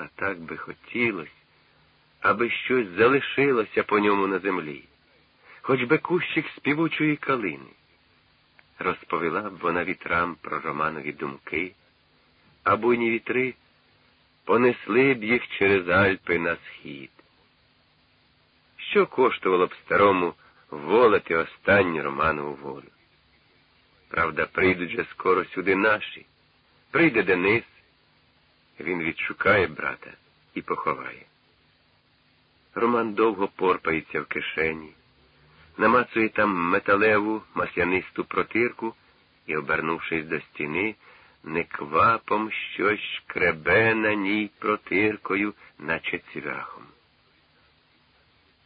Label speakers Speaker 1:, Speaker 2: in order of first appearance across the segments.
Speaker 1: А так би хотілося, аби щось залишилося по ньому на землі, хоч би кущик співучої калини. Розповіла б вона вітрам про Романові думки, а буйні вітри понесли б їх через Альпи на схід. Що коштувало б старому волити останню Романову волю? Правда, прийдуть же скоро сюди наші. Прийде Денис, він відшукає брата і поховає. Роман довго порпається в кишені, намацує там металеву маслянисту протирку і, обернувшись до стіни, неквапом щось шкребе на ній протиркою, наче цвяхом.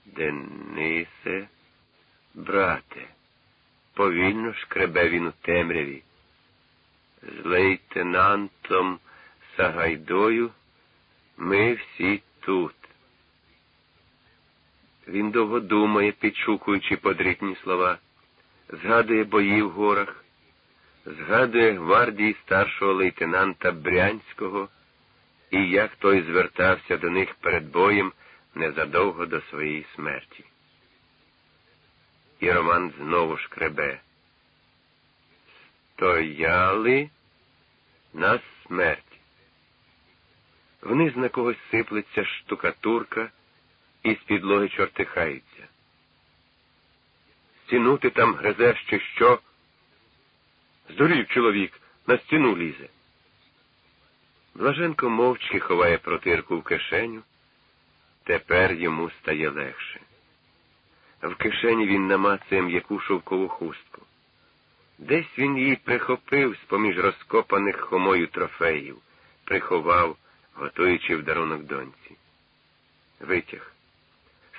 Speaker 1: Денисе, брате, повільно шкребе він у темряві. З лейтенантом Сагайдою ми всі тут. Він довго думає, підшукуючи подрітні слова, згадує бої в горах, згадує гвардії старшого лейтенанта Брянського і як той звертався до них перед боєм незадовго до своєї смерті. І Роман знову шкребе. Стояли на смерть. Вниз на когось сиплеться штукатурка і з підлоги чортихається. Стіну ти там гризеш, чи що? Здурів чоловік, на стіну лізе. Блаженко мовчки ховає протирку в кишеню. Тепер йому стає легше. В кишені він намацує м'яку шовкову хустку. Десь він її прихопив з-поміж розкопаних хомою трофеїв, приховав, готуючи в дарунок доньці. Витяг,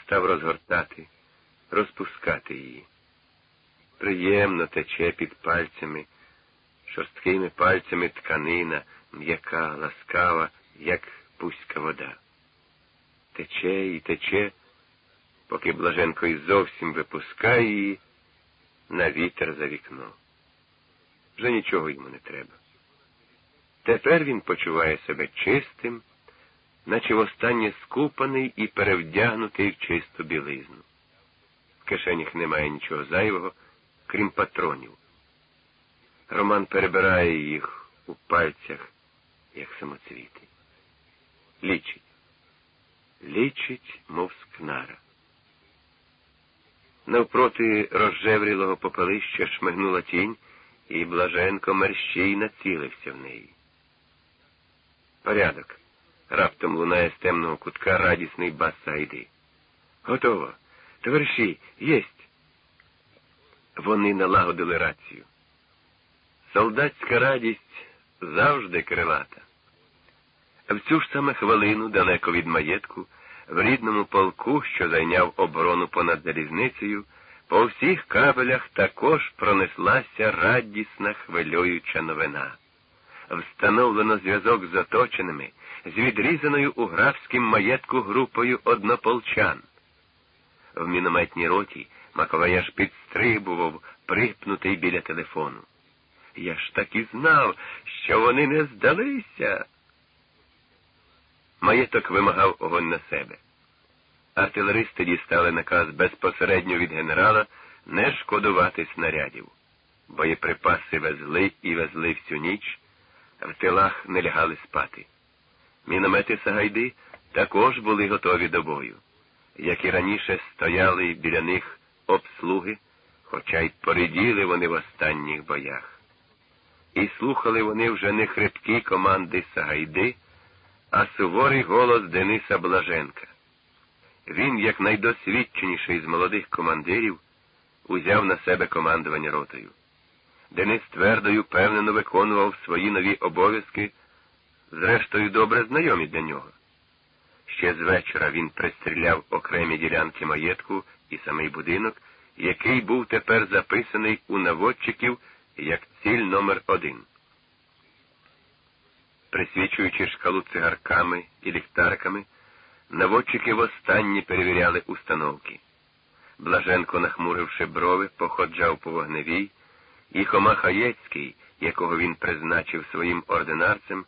Speaker 1: став розгортати, розпускати її. Приємно тече під пальцями, шорсткими пальцями тканина, м'яка, ласкава, як пуська вода. Тече і тече, поки Блаженко й зовсім випускає її на вітер за вікно. Вже нічого йому не треба. Тепер він почуває себе чистим, наче востаннє скупаний і перевдягнутий в чисту білизну. В кишенях немає нічого зайвого, крім патронів. Роман перебирає їх у пальцях, як самоцвіти. Лічить. Лічить, мов скнара. Навпроти розжеврілого попелища шмигнула тінь, і Блаженко мерщій націлився в неї. Порядок. Раптом лунає з темного кутка радісний бас Сайди. Готово. Товариші, єсть. Вони налагодили рацію. Солдатська радість завжди крилата. В цю ж саме хвилину, далеко від маєтку, в рідному полку, що зайняв оборону понад залізницею, по всіх кабелях також пронеслася радісна хвилююча новина. Встановлено зв'язок з оточеними, з відрізаною у графськім маєтку групою однополчан. В мінометній роті Маковай аж підстрибував, припнутий біля телефону. Я ж так і знав, що вони не здалися. Маєток вимагав огонь на себе. Артилеристи дістали наказ безпосередньо від генерала не шкодувати снарядів. Боєприпаси везли і везли всю ніч, в тилах не лягали спати. Міномети Сагайди також були готові до бою, як і раніше стояли біля них обслуги, хоча й пориділи вони в останніх боях. І слухали вони вже не хрипкі команди Сагайди, а суворий голос Дениса Блаженка. Він, як найдосвідченіший з молодих командирів, узяв на себе командування ротою. Денис твердо й упевнено виконував свої нові обов'язки, зрештою добре знайомі для нього. Ще з вечора він пристріляв окремі ділянки маєтку і самий будинок, який був тепер записаний у наводчиків як ціль номер один. Присвічуючи шкалу цигарками і ліхтарками, наводчики востаннє перевіряли установки. Блаженко, нахмуривши брови, походжав по вогневій, і Хома Хаєцький, якого він призначив своїм ординарцем,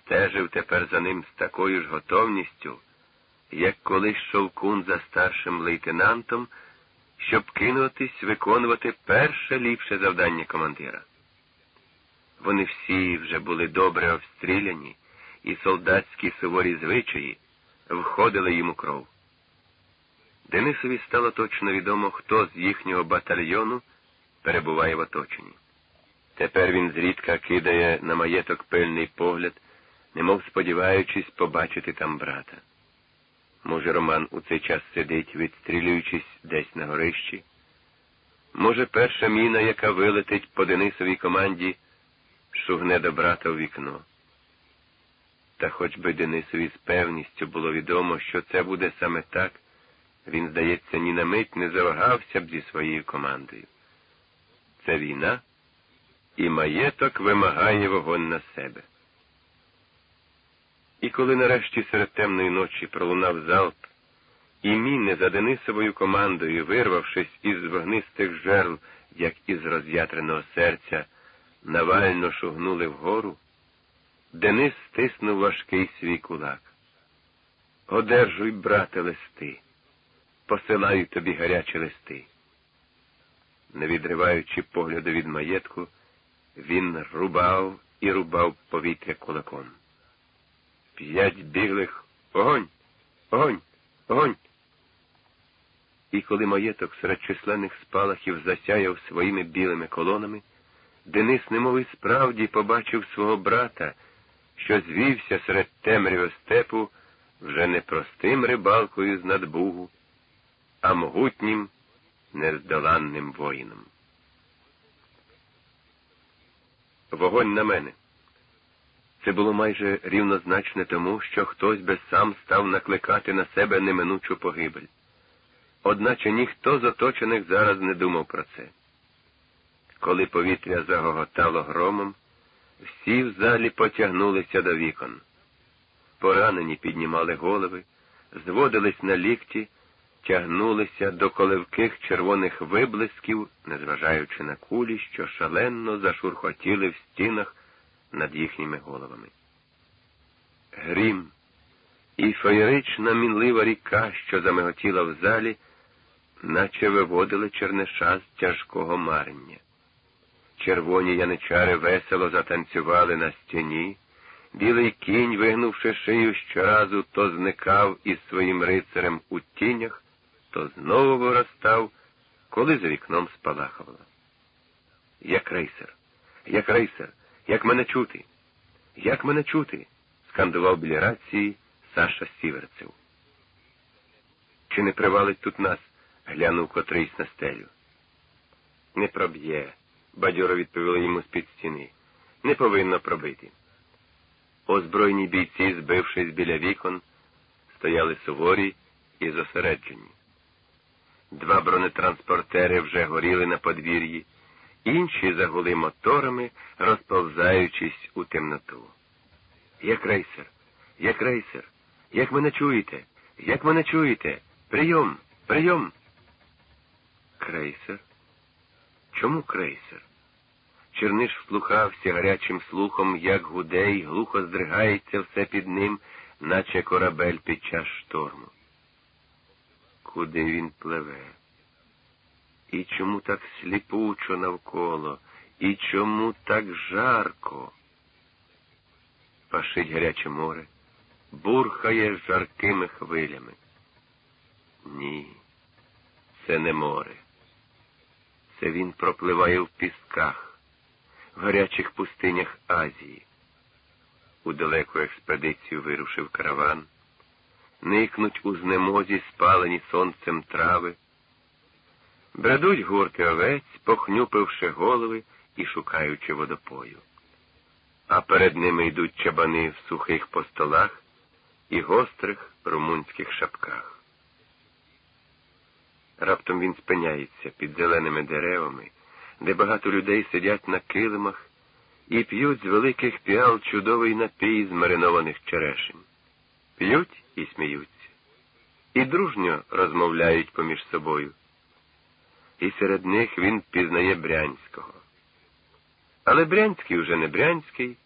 Speaker 1: стежив тепер за ним з такою ж готовністю, як колись шовкун за старшим лейтенантом, щоб кинутись виконувати перше ліпше завдання командира. Вони всі вже були добре обстріляні, і солдатські суворі звичаї входили йому кров. Денисові стало точно відомо, хто з їхнього батальйону перебуває в оточенні. Тепер він зрідка кидає на маєток пильний погляд, немов сподіваючись побачити там брата. Може, Роман у цей час сидить, відстрілюючись десь на горищі? Може, перша міна, яка вилетить по Денисовій команді, шугне до брата в вікно. Та хоч би Денисові з певністю було відомо, що це буде саме так, він, здається, ні на мить не завагався б зі своєю командою. Це війна, і маєток вимагає вогонь на себе. І коли нарешті серед темної ночі пролунав залп, і міни за Денисовою командою, вирвавшись із вогнистих жерл, як із роз'ятреного серця, навально шугнули вгору, Денис стиснув важкий свій кулак. Одержуй, брате, листи, посилаю тобі гарячі листи. Не відриваючи погляду від маєтку, він рубав і рубав повітря кулаком. П'ять біглих огонь, огонь, огонь. І коли маєток серед численних спалахів засяяв своїми білими колонами, Денис, немов і справді побачив свого брата, що звівся серед темряви степу вже не простим рибалкою з надбугу, а могутнім, нездоланним воїном. Вогонь на мене. Це було майже рівнозначне тому, що хтось би сам став накликати на себе неминучу погибель. Одначе ніхто з оточених зараз не думав про це. Коли повітря загоготало громом, всі в залі потягнулися до вікон. Поранені піднімали голови, зводились на лікті, тягнулися до коливких червоних виблисків, незважаючи на кулі, що шалено зашурхотіли в стінах над їхніми головами. Грім і феєрична мінлива ріка, що замиготіла в залі, наче виводили черниша з тяжкого марення. Червоні яничари весело затанцювали на стіні, білий кінь, вигнувши шию щоразу, то зникав із своїм рицарем у тінях, то знову виростав, коли за вікном спалахувало. Як рейсер, як рейсер, як мене чути? Як мене чути? скандував біля рації Саша Сіверцев. Чи не привалить тут нас? глянув котрийсь на стелю. Не проб'є, бадьоро відповіли йому з-під стіни. Не повинно пробити. Озброєні бійці, збившись біля вікон, стояли суворі і зосереджені. Два бронетранспортери вже горіли на подвір'ї інші загули моторами, розповзаючись у темноту. Я крейсер, я крейсер, як мене чуєте, як мене чуєте? Прийом, прийом. Крейсер? Чому крейсер? Черниш вслухався гарячим слухом, як гуде й глухо здригається все під ним, наче корабель під час шторму. Куди він пливе? І чому так сліпучо навколо, і чому так жарко? Пашить гаряче море, бурхає жаркими хвилями. Ні, це не море. Це він пропливає в пісках, в гарячих пустинях Азії. У далеку експедицію вирушив караван, никнуть у знемозі спалені сонцем трави. Бредуть гурки овець, похнюпивши голови і шукаючи водопою. А перед ними йдуть чабани в сухих постолах і гострих румунських шапках. Раптом він спиняється під зеленими деревами, де багато людей сидять на килимах і п'ють з великих піал чудовий напій з маринованих черешень. П'ють і сміються, і дружньо розмовляють поміж собою і серед них він пізнає Брянського. Але Брянський уже не Брянський,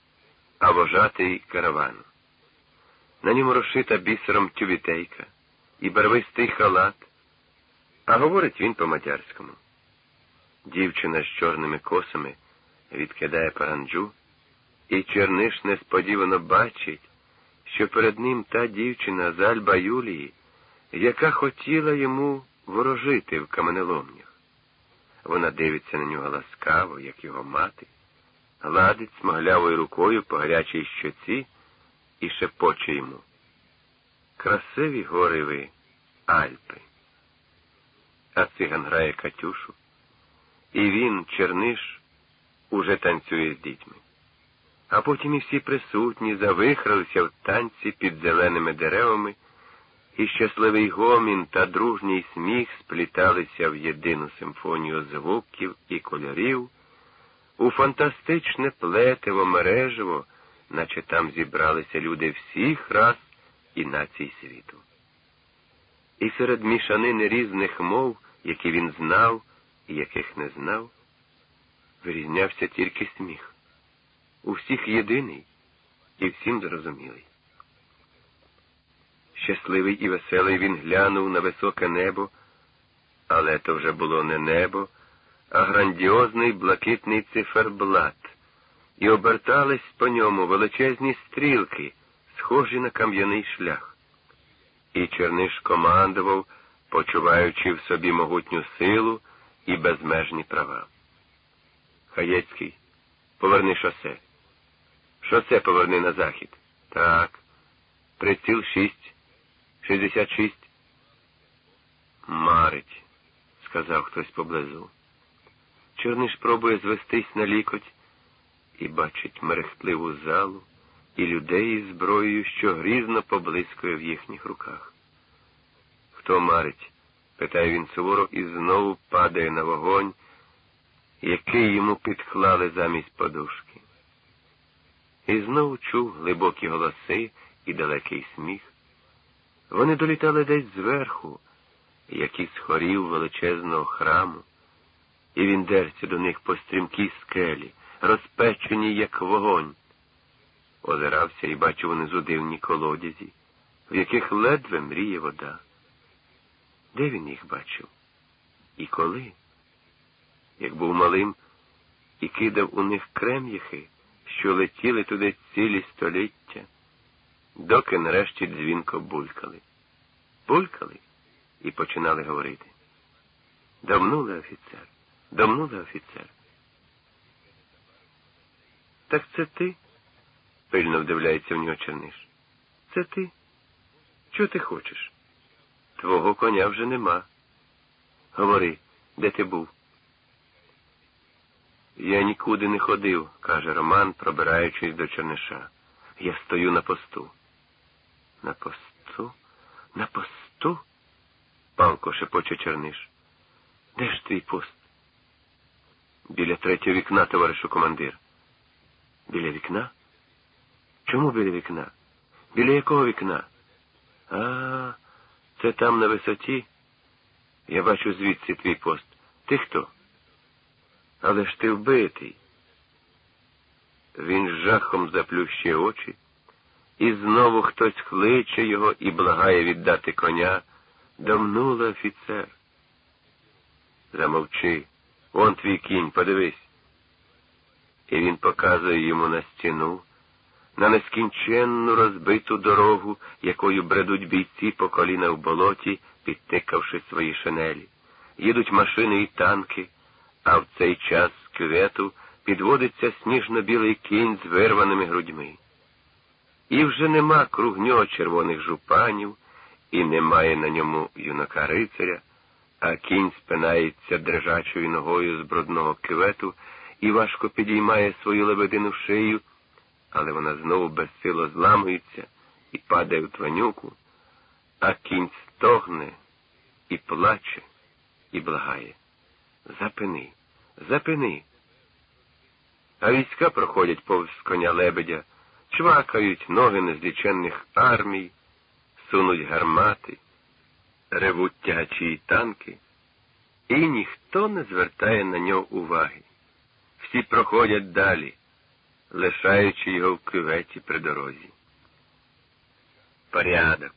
Speaker 1: а вожатий каравану. На ньому розшита бісером тювітейка і барвистий халат, а говорить він по-мадярському. Дівчина з чорними косами відкидає паранджу, і Черниш несподівано бачить, що перед ним та дівчина з Альба Юлії, яка хотіла йому ворожити в каменеломнях. Вона дивиться на нього ласкаво, як його мати, гладить смаглявою рукою по гарячій щоці і шепоче йому. Красиві гори ви, Альпи. А циган грає Катюшу, і він, Черниш, уже танцює з дітьми. А потім і всі присутні завихралися в танці під зеленими деревами, і щасливий гомін та дружній сміх спліталися в єдину симфонію звуків і кольорів, у фантастичне плетиво мережево, наче там зібралися люди всіх рас і націй світу. І серед мішанини різних мов, які він знав і яких не знав, вирізнявся тільки сміх. У всіх єдиний і всім зрозумілий. Щасливий і веселий він глянув на високе небо, але то вже було не небо, а грандіозний блакитний циферблат, і обертались по ньому величезні стрілки, схожі на кам'яний шлях. І Черниш командував, почуваючи в собі могутню силу і безмежні права. Хаєцький, поверни шосе. Шосе поверни на захід. Так. Приціл шість. Шістдесят шість. Марить, сказав хтось поблизу. Чорниш пробує звестись на лікоть і бачить мерехтливу залу і людей із зброєю, що грізно поблискує в їхніх руках. Хто марить? питає він суворо і знову падає на вогонь, який йому підклали замість подушки. І знову чув глибокі голоси і далекий сміх. Вони долітали десь зверху, як із хорів величезного храму, і він дерся до них по стрімкій скелі, розпечені, як вогонь. Озирався і бачив унизу дивні колодязі, в яких ледве мріє вода. Де він їх бачив? І коли? Як був малим і кидав у них крем'яхи, що летіли туди цілі століття, доки нарешті дзвінко булькали. Булькали і починали говорити. Домнули офіцер, домнули офіцер. Так це ти? пильно вдивляється в нього Черниш. Це ти? Чого ти хочеш? Твого коня вже нема. Говори, де ти був? Я нікуди не ходив, каже Роман, пробираючись до Черниша. Я стою на посту. На посту? На посту? Палко шепоче Черниш. Де ж твій пост? Біля третього вікна, товаришу командир. Біля вікна? Чому біля вікна? Біля якого вікна? А, це там на висоті. Я бачу звідси твій пост. Ти хто? Але ж ти вбитий. Він з жахом заплющує очі, і знову хтось кличе його і благає віддати коня. Домнула офіцер. Замовчи, он твій кінь, подивись. І він показує йому на стіну, на нескінченну розбиту дорогу, якою бредуть бійці по коліна в болоті, підтикавши свої шинелі. Їдуть машини і танки, а в цей час з кювету підводиться сніжно-білий кінь з вирваними грудьми. І вже нема круг нього червоних жупанів, і немає на ньому юнака рицаря, а кінь спинається дрижачою ногою з брудного кювету і важко підіймає свою лебедину шию але вона знову безсило зламується і падає у тванюку, а кінь стогне і плаче, і благає. Запини, запини. А війська проходять повз коня лебедя, чвакають ноги незліченних армій, сунуть гармати, ревуть тягачі й танки, і ніхто не звертає на нього уваги. Всі проходять далі лишаючи його в кюветі при дорозі. Порядок.